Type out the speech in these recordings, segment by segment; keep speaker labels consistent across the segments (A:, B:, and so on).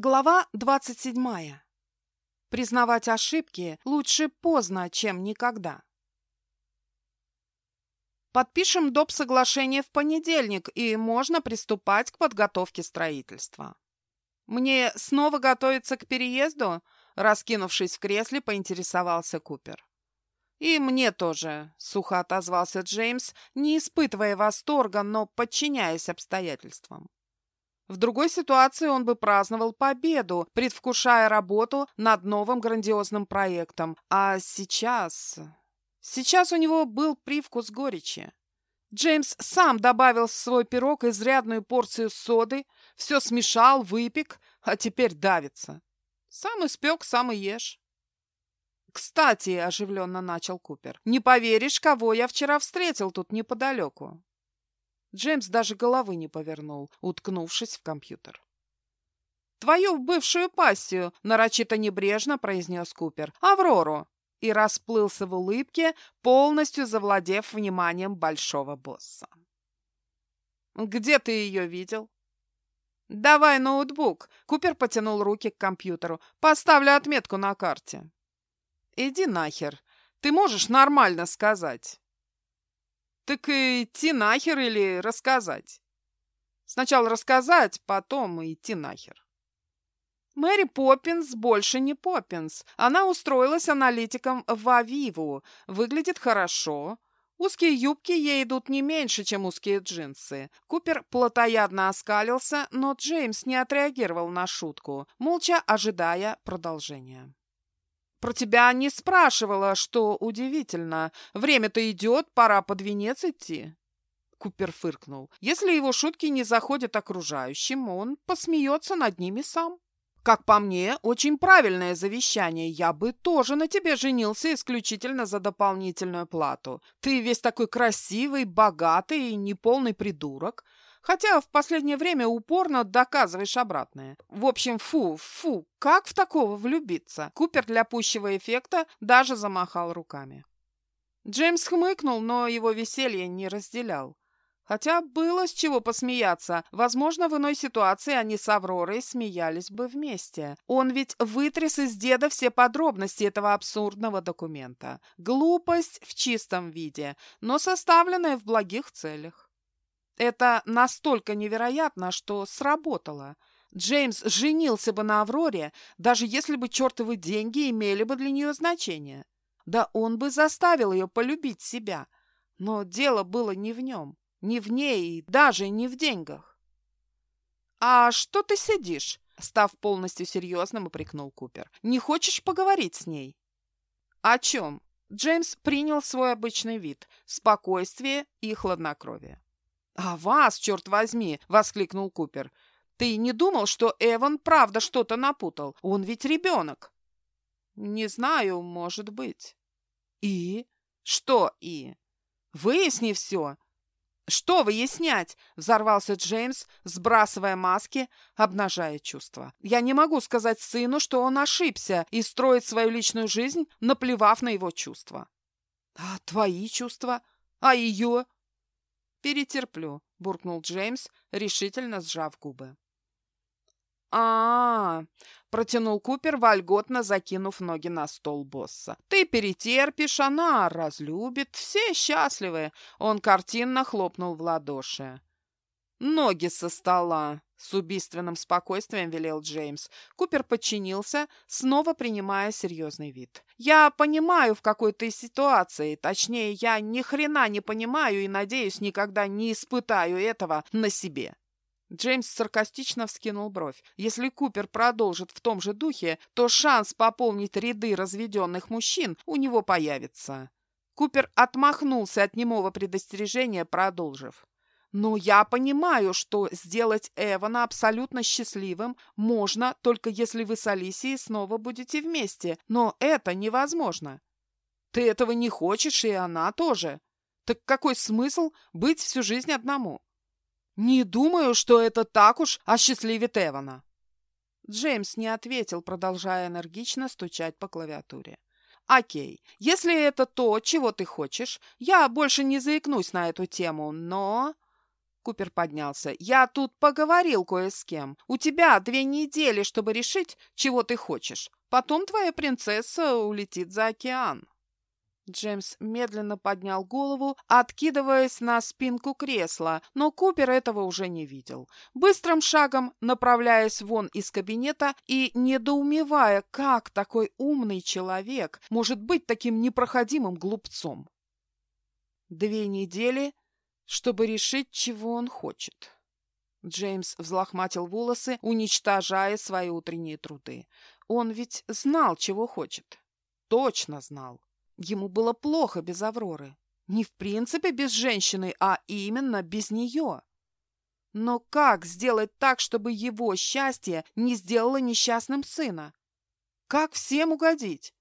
A: Глава 27. Признавать ошибки лучше поздно, чем никогда. Подпишем доп. соглашение в понедельник, и можно приступать к подготовке строительства. Мне снова готовиться к переезду? Раскинувшись в кресле, поинтересовался Купер. «И мне тоже», — сухо отозвался Джеймс, не испытывая восторга, но подчиняясь обстоятельствам. В другой ситуации он бы праздновал победу, предвкушая работу над новым грандиозным проектом. А сейчас... Сейчас у него был привкус горечи. Джеймс сам добавил в свой пирог изрядную порцию соды, все смешал, выпек, а теперь давится. Сам испек, сам и ешь. «Кстати», — оживленно начал Купер, — «не поверишь, кого я вчера встретил тут неподалеку. Джеймс даже головы не повернул, уткнувшись в компьютер. «Твою бывшую пассию!» — нарочито небрежно произнес Купер. «Аврору!» И расплылся в улыбке, полностью завладев вниманием большого босса. «Где ты ее видел?» «Давай ноутбук!» — Купер потянул руки к компьютеру. «Поставлю отметку на карте». «Иди нахер! Ты можешь нормально сказать?» Так идти нахер или рассказать? Сначала рассказать, потом идти нахер. Мэри Поппинс больше не Поппинс. Она устроилась аналитиком в Авиву. Выглядит хорошо. Узкие юбки ей идут не меньше, чем узкие джинсы. Купер плотоядно оскалился, но Джеймс не отреагировал на шутку, молча ожидая продолжения. Про тебя не спрашивала, что удивительно. Время-то идет, пора под венец идти. Купер фыркнул. Если его шутки не заходят окружающим, он посмеется над ними сам. Как по мне, очень правильное завещание. Я бы тоже на тебе женился исключительно за дополнительную плату. Ты весь такой красивый, богатый и неполный придурок. Хотя в последнее время упорно доказываешь обратное. В общем, фу, фу, как в такого влюбиться? Купер для пущего эффекта даже замахал руками. Джеймс хмыкнул, но его веселье не разделял. Хотя было с чего посмеяться. Возможно, в иной ситуации они с Авророй смеялись бы вместе. Он ведь вытряс из деда все подробности этого абсурдного документа. Глупость в чистом виде, но составленная в благих целях. Это настолько невероятно, что сработало. Джеймс женился бы на Авроре, даже если бы чертовы деньги имели бы для нее значение. Да он бы заставил ее полюбить себя. Но дело было не в нем, не в ней и даже не в деньгах. «А что ты сидишь?» Став полностью серьезным, упрекнул Купер. «Не хочешь поговорить с ней?» «О чем?» Джеймс принял свой обычный вид – спокойствие и хладнокровие. «А вас, черт возьми!» — воскликнул Купер. «Ты не думал, что Эван правда что-то напутал? Он ведь ребенок!» «Не знаю, может быть». «И? Что «и»?» «Выясни все!» «Что выяснять?» — взорвался Джеймс, сбрасывая маски, обнажая чувства. «Я не могу сказать сыну, что он ошибся и строит свою личную жизнь, наплевав на его чувства». «А твои чувства? А ее? «Перетерплю», — буркнул Джеймс, решительно сжав губы. а, -а, -а протянул Купер, вольготно закинув ноги на стол босса. «Ты перетерпишь, она разлюбит, все счастливы!» Он картинно хлопнул в ладоши. «Ноги со стола!» — с убийственным спокойствием велел Джеймс. Купер подчинился, снова принимая серьезный вид. «Я понимаю, в какой ты ситуации. Точнее, я ни хрена не понимаю и, надеюсь, никогда не испытаю этого на себе». Джеймс саркастично вскинул бровь. Если Купер продолжит в том же духе, то шанс пополнить ряды разведенных мужчин у него появится. Купер отмахнулся от немого предостережения, продолжив. Но я понимаю, что сделать Эвана абсолютно счастливым можно, только если вы с Алисией снова будете вместе. Но это невозможно. Ты этого не хочешь, и она тоже. Так какой смысл быть всю жизнь одному? Не думаю, что это так уж осчастливит Эвана. Джеймс не ответил, продолжая энергично стучать по клавиатуре. «Окей, если это то, чего ты хочешь, я больше не заикнусь на эту тему, но...» Купер поднялся. «Я тут поговорил кое с кем. У тебя две недели, чтобы решить, чего ты хочешь. Потом твоя принцесса улетит за океан». Джеймс медленно поднял голову, откидываясь на спинку кресла, но Купер этого уже не видел. Быстрым шагом, направляясь вон из кабинета и недоумевая, как такой умный человек может быть таким непроходимым глупцом. Две недели, чтобы решить, чего он хочет. Джеймс взлохматил волосы, уничтожая свои утренние труды. Он ведь знал, чего хочет. Точно знал. Ему было плохо без Авроры. Не в принципе без женщины, а именно без нее. Но как сделать так, чтобы его счастье не сделало несчастным сына? Как всем угодить?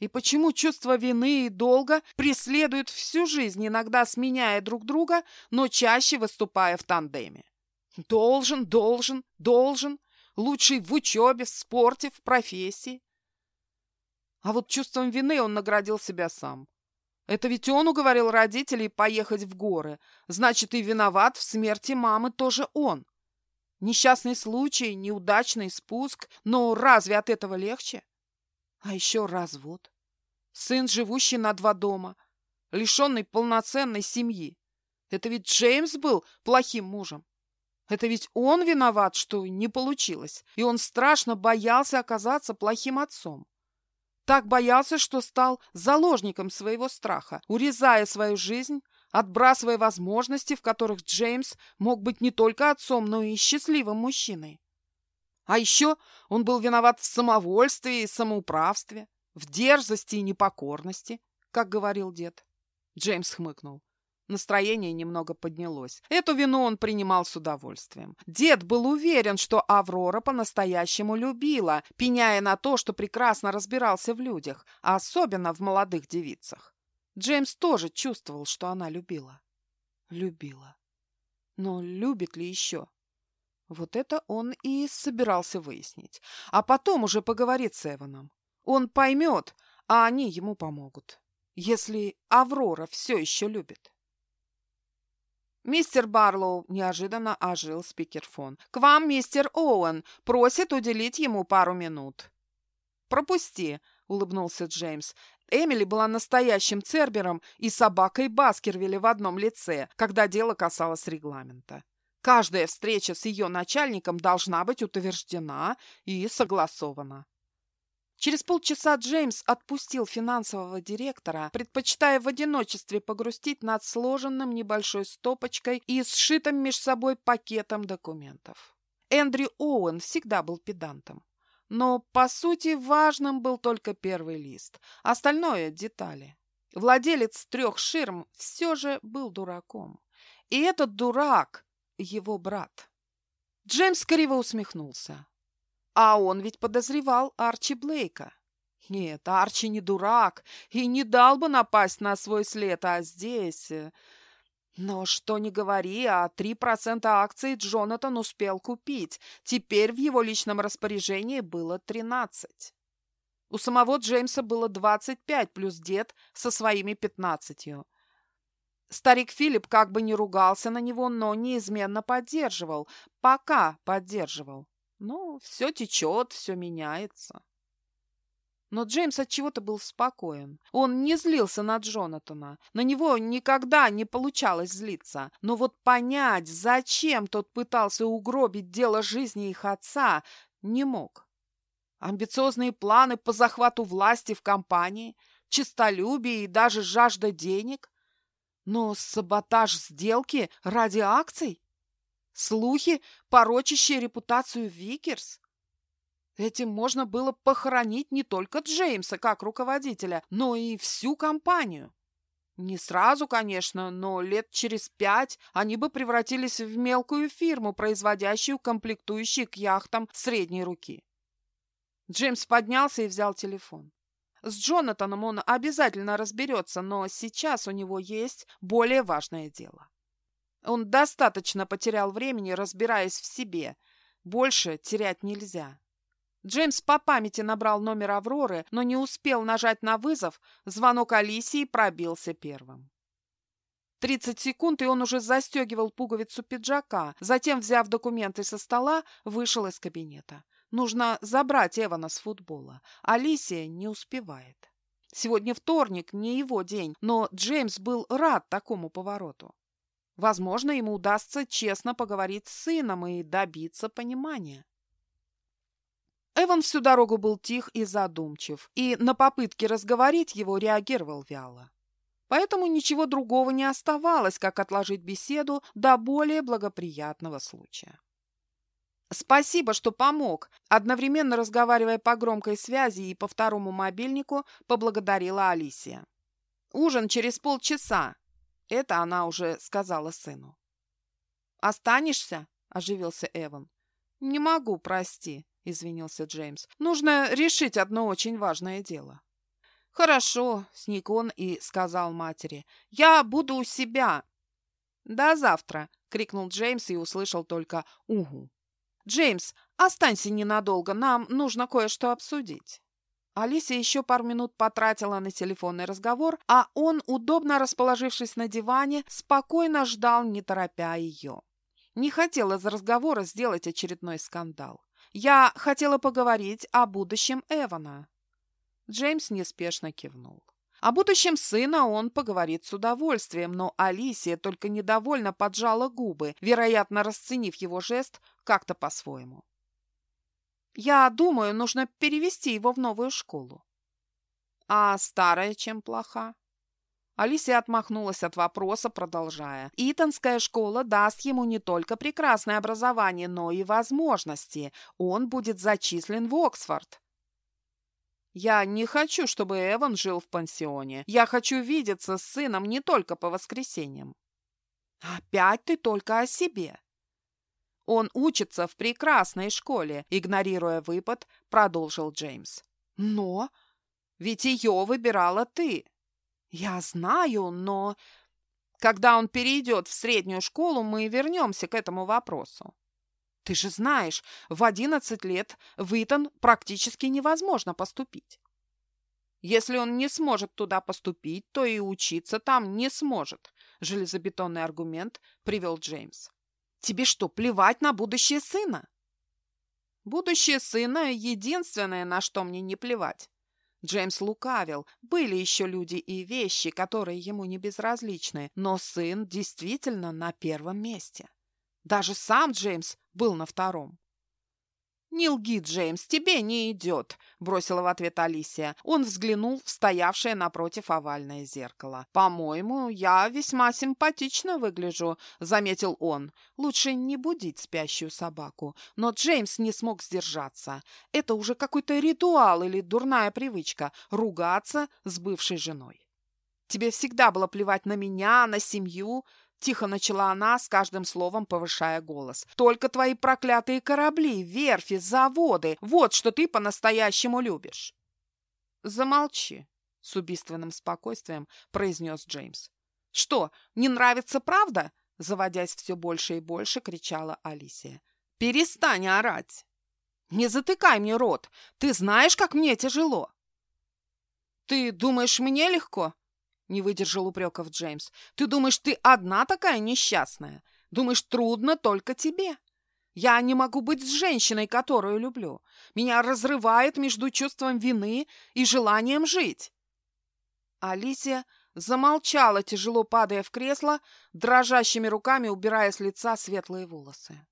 A: И почему чувство вины и долга преследуют всю жизнь, иногда сменяя друг друга, но чаще выступая в тандеме? Должен, должен, должен. Лучший в учебе, в спорте, в профессии. А вот чувством вины он наградил себя сам. Это ведь он уговорил родителей поехать в горы. Значит, и виноват в смерти мамы тоже он. Несчастный случай, неудачный спуск. Но разве от этого легче? А еще развод. Сын, живущий на два дома, лишенный полноценной семьи. Это ведь Джеймс был плохим мужем. Это ведь он виноват, что не получилось. И он страшно боялся оказаться плохим отцом. Так боялся, что стал заложником своего страха, урезая свою жизнь, отбрасывая возможности, в которых Джеймс мог быть не только отцом, но и счастливым мужчиной. А еще он был виноват в самовольстве и самоуправстве, в дерзости и непокорности, как говорил дед. Джеймс хмыкнул. Настроение немного поднялось. Эту вину он принимал с удовольствием. Дед был уверен, что Аврора по-настоящему любила, пеняя на то, что прекрасно разбирался в людях, а особенно в молодых девицах. Джеймс тоже чувствовал, что она любила. Любила. Но любит ли еще? Вот это он и собирался выяснить. А потом уже поговорит с Эваном. Он поймет, а они ему помогут. Если Аврора все еще любит. «Мистер Барлоу!» – неожиданно ожил спикерфон. «К вам мистер Оуэн. Просит уделить ему пару минут». «Пропусти!» – улыбнулся Джеймс. Эмили была настоящим цербером и собакой Баскервилля в одном лице, когда дело касалось регламента. Каждая встреча с ее начальником должна быть утверждена и согласована. Через полчаса Джеймс отпустил финансового директора, предпочитая в одиночестве погрустить над сложенным небольшой стопочкой и сшитым меж собой пакетом документов. Эндрю Оуэн всегда был педантом. Но, по сути, важным был только первый лист. Остальное – детали. Владелец трех ширм все же был дураком. И этот дурак – его брат. Джеймс криво усмехнулся. А он ведь подозревал Арчи Блейка. Нет, Арчи не дурак и не дал бы напасть на свой след, а здесь... Э, но что ни говори, а три процента акций Джонатан успел купить. Теперь в его личном распоряжении было тринадцать. У самого Джеймса было двадцать пять плюс дед со своими пятнадцатью. Старик Филипп как бы не ругался на него, но неизменно поддерживал. Пока поддерживал. Ну, все течет, все меняется. Но Джеймс от чего-то был спокоен. Он не злился на Джонатана. На него никогда не получалось злиться. Но вот понять, зачем тот пытался угробить дело жизни их отца, не мог. Амбициозные планы по захвату власти в компании, честолюбие и даже жажда денег. Но саботаж сделки ради акций? Слухи, порочащие репутацию Викерс? Этим можно было похоронить не только Джеймса как руководителя, но и всю компанию. Не сразу, конечно, но лет через пять они бы превратились в мелкую фирму, производящую комплектующие к яхтам средней руки. Джеймс поднялся и взял телефон. С Джонатаном он обязательно разберется, но сейчас у него есть более важное дело. Он достаточно потерял времени, разбираясь в себе. Больше терять нельзя. Джеймс по памяти набрал номер Авроры, но не успел нажать на вызов, звонок Алисии пробился первым. Тридцать секунд, и он уже застегивал пуговицу пиджака. Затем, взяв документы со стола, вышел из кабинета. Нужно забрать Эвана с футбола. Алисия не успевает. Сегодня вторник, не его день, но Джеймс был рад такому повороту. Возможно, ему удастся честно поговорить с сыном и добиться понимания. Эван всю дорогу был тих и задумчив, и на попытки разговорить его реагировал вяло. Поэтому ничего другого не оставалось, как отложить беседу до более благоприятного случая. «Спасибо, что помог!» Одновременно разговаривая по громкой связи и по второму мобильнику, поблагодарила Алисия. «Ужин через полчаса!» Это она уже сказала сыну. «Останешься?» – оживился Эван. «Не могу, прости», – извинился Джеймс. «Нужно решить одно очень важное дело». «Хорошо», — сник он и сказал матери. «Я буду у себя». «До завтра», — крикнул Джеймс и услышал только «Угу». «Джеймс, останься ненадолго, нам нужно кое-что обсудить». Алисия еще пару минут потратила на телефонный разговор, а он, удобно расположившись на диване, спокойно ждал, не торопя ее. Не хотела из разговора сделать очередной скандал. Я хотела поговорить о будущем Эвана. Джеймс неспешно кивнул. О будущем сына он поговорит с удовольствием, но Алисия только недовольно поджала губы, вероятно, расценив его жест как-то по-своему. «Я думаю, нужно перевести его в новую школу». «А старая чем плоха?» Алисия отмахнулась от вопроса, продолжая. «Итонская школа даст ему не только прекрасное образование, но и возможности. Он будет зачислен в Оксфорд. Я не хочу, чтобы Эван жил в пансионе. Я хочу видеться с сыном не только по воскресеньям. Опять ты только о себе. Он учится в прекрасной школе, игнорируя выпад, продолжил Джеймс. Но ведь ее выбирала ты. Я знаю, но... Когда он перейдет в среднюю школу, мы вернемся к этому вопросу. Ты же знаешь, в одиннадцать лет в Итон практически невозможно поступить. Если он не сможет туда поступить, то и учиться там не сможет, железобетонный аргумент привел Джеймс. Тебе что, плевать на будущее сына? Будущее сына — единственное, на что мне не плевать. Джеймс лукавил. Были еще люди и вещи, которые ему не безразличны, но сын действительно на первом месте. Даже сам Джеймс был на втором. «Не лги, Джеймс, тебе не идет», — бросила в ответ Алисия. Он взглянул в стоявшее напротив овальное зеркало. «По-моему, я весьма симпатично выгляжу», — заметил он. «Лучше не будить спящую собаку». Но Джеймс не смог сдержаться. Это уже какой-то ритуал или дурная привычка — ругаться с бывшей женой. «Тебе всегда было плевать на меня, на семью», Тихо начала она, с каждым словом повышая голос. «Только твои проклятые корабли, верфи, заводы — вот что ты по-настоящему любишь!» «Замолчи!» — с убийственным спокойствием произнес Джеймс. «Что, не нравится правда?» — заводясь все больше и больше, кричала Алисия. «Перестань орать!» «Не затыкай мне рот! Ты знаешь, как мне тяжело!» «Ты думаешь, мне легко?» Не выдержал упреков Джеймс. «Ты думаешь, ты одна такая несчастная? Думаешь, трудно только тебе? Я не могу быть с женщиной, которую люблю. Меня разрывает между чувством вины и желанием жить». Алисия замолчала, тяжело падая в кресло, дрожащими руками убирая с лица светлые волосы.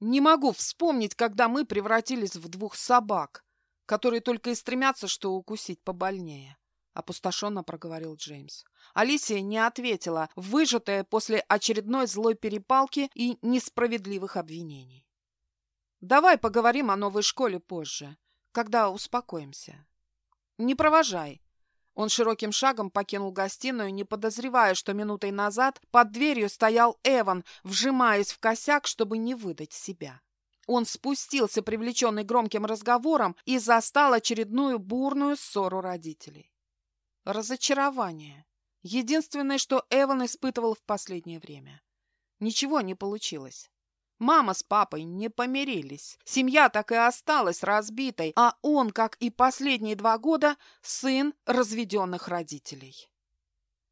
A: «Не могу вспомнить, когда мы превратились в двух собак, которые только и стремятся, что укусить побольнее. — опустошенно проговорил Джеймс. Алисия не ответила, выжатая после очередной злой перепалки и несправедливых обвинений. «Давай поговорим о новой школе позже, когда успокоимся. Не провожай». Он широким шагом покинул гостиную, не подозревая, что минутой назад под дверью стоял Эван, вжимаясь в косяк, чтобы не выдать себя. Он спустился, привлеченный громким разговором, и застал очередную бурную ссору родителей. Разочарование. Единственное, что Эван испытывал в последнее время. Ничего не получилось. Мама с папой не помирились. Семья так и осталась разбитой, а он, как и последние два года, сын разведенных родителей.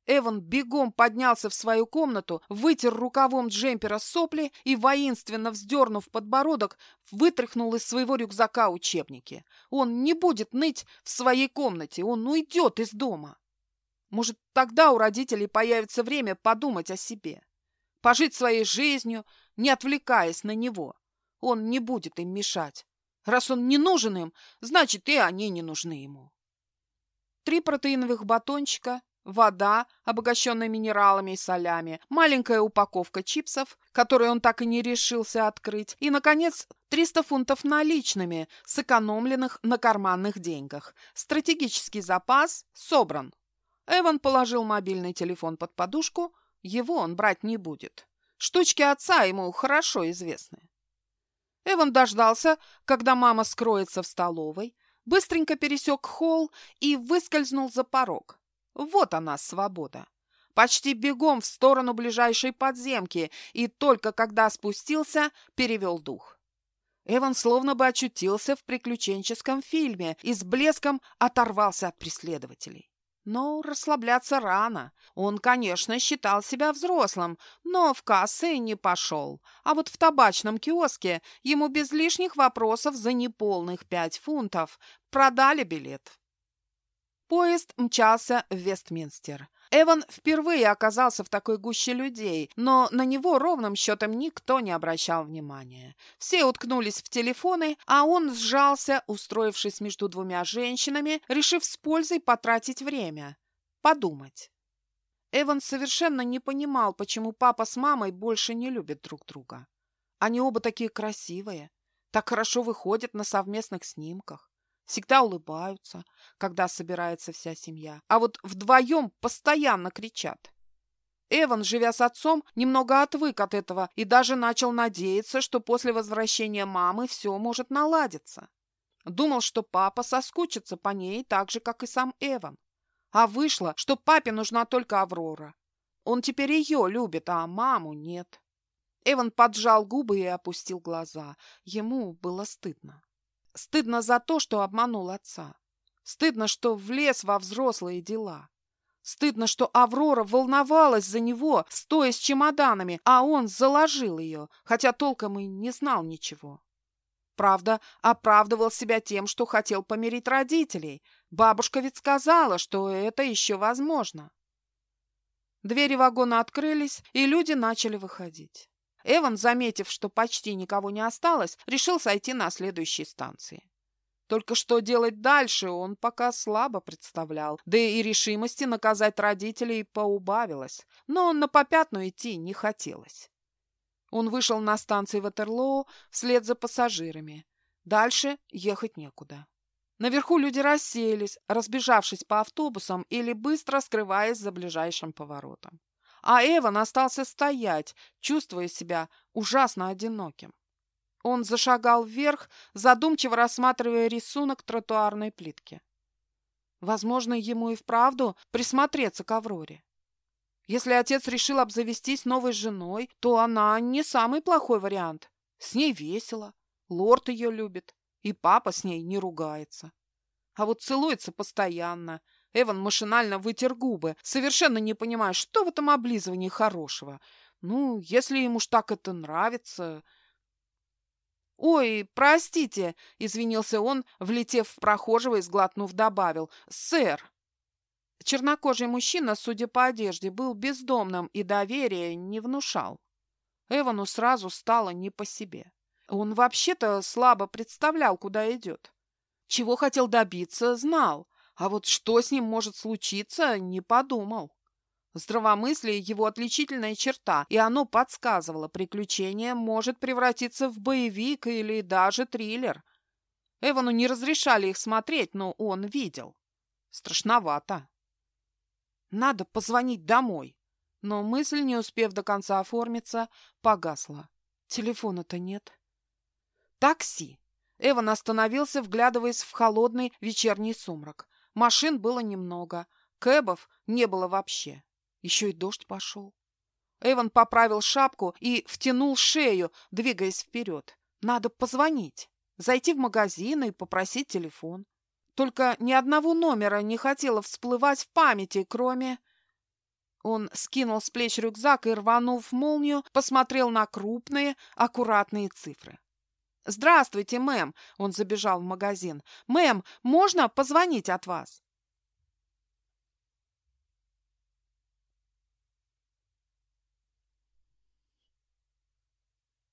A: Эван бегом поднялся в свою комнату, вытер рукавом джемпера сопли и, воинственно вздернув подбородок, вытряхнул из своего рюкзака учебники. Он не будет ныть в своей комнате, он уйдет из дома. Может, тогда у родителей появится время подумать о себе, пожить своей жизнью, не отвлекаясь на него. Он не будет им мешать. Раз он не нужен им, значит, и они не нужны ему. Три протеиновых батончика, вода, обогащенная минералами и солями, маленькая упаковка чипсов, которую он так и не решился открыть, и, наконец, 300 фунтов наличными, сэкономленных на карманных деньгах. Стратегический запас собран. Эван положил мобильный телефон под подушку, его он брать не будет. Штучки отца ему хорошо известны. Эван дождался, когда мама скроется в столовой, быстренько пересек холл и выскользнул за порог. Вот она, свобода. Почти бегом в сторону ближайшей подземки, и только когда спустился, перевел дух. Эван словно бы очутился в приключенческом фильме и с блеском оторвался от преследователей. Но расслабляться рано. Он, конечно, считал себя взрослым, но в кассы не пошел. А вот в табачном киоске ему без лишних вопросов за неполных пять фунтов продали билет. Поезд мчался в Вестминстер. Эван впервые оказался в такой гуще людей, но на него ровным счетом никто не обращал внимания. Все уткнулись в телефоны, а он сжался, устроившись между двумя женщинами, решив с пользой потратить время. Подумать. Эван совершенно не понимал, почему папа с мамой больше не любят друг друга. Они оба такие красивые, так хорошо выходят на совместных снимках всегда улыбаются, когда собирается вся семья, а вот вдвоем постоянно кричат. Эван, живя с отцом, немного отвык от этого и даже начал надеяться, что после возвращения мамы все может наладиться. Думал, что папа соскучится по ней так же, как и сам Эван. А вышло, что папе нужна только Аврора. Он теперь ее любит, а маму нет. Эван поджал губы и опустил глаза. Ему было стыдно. Стыдно за то, что обманул отца. Стыдно, что влез во взрослые дела. Стыдно, что Аврора волновалась за него, стоя с чемоданами, а он заложил ее, хотя толком и не знал ничего. Правда, оправдывал себя тем, что хотел помирить родителей. Бабушка ведь сказала, что это еще возможно. Двери вагона открылись, и люди начали выходить. Эван, заметив, что почти никого не осталось, решил сойти на следующей станции. Только что делать дальше он пока слабо представлял, да и решимости наказать родителей поубавилось, но на попятную идти не хотелось. Он вышел на станции Ватерлоу вслед за пассажирами. Дальше ехать некуда. Наверху люди расселись, разбежавшись по автобусам или быстро скрываясь за ближайшим поворотом а Эван остался стоять, чувствуя себя ужасно одиноким. Он зашагал вверх, задумчиво рассматривая рисунок тротуарной плитки. Возможно, ему и вправду присмотреться к Авроре. Если отец решил обзавестись новой женой, то она не самый плохой вариант. С ней весело, лорд ее любит, и папа с ней не ругается. А вот целуется постоянно – Эван машинально вытер губы, совершенно не понимая, что в этом облизывании хорошего. Ну, если ему ж так это нравится... «Ой, простите!» — извинился он, влетев в прохожего и сглотнув добавил. «Сэр!» Чернокожий мужчина, судя по одежде, был бездомным и доверия не внушал. Эвану сразу стало не по себе. Он вообще-то слабо представлял, куда идет. Чего хотел добиться, знал, а вот что с ним может случиться, не подумал. Здравомыслие – его отличительная черта, и оно подсказывало, приключение может превратиться в боевик или даже триллер. Эвану не разрешали их смотреть, но он видел. Страшновато. Надо позвонить домой. Но мысль, не успев до конца оформиться, погасла. Телефона-то нет. Такси. Эван остановился, вглядываясь в холодный вечерний сумрак. Машин было немного, кэбов не было вообще. Еще и дождь пошел. Эван поправил шапку и втянул шею, двигаясь вперед. Надо позвонить, зайти в магазин и попросить телефон. Только ни одного номера не хотело всплывать в памяти, кроме... Он скинул с плеч рюкзак и, рванув молнию, посмотрел на крупные, аккуратные цифры. «Здравствуйте, мэм!» — он забежал в магазин. «Мэм, можно позвонить от вас?»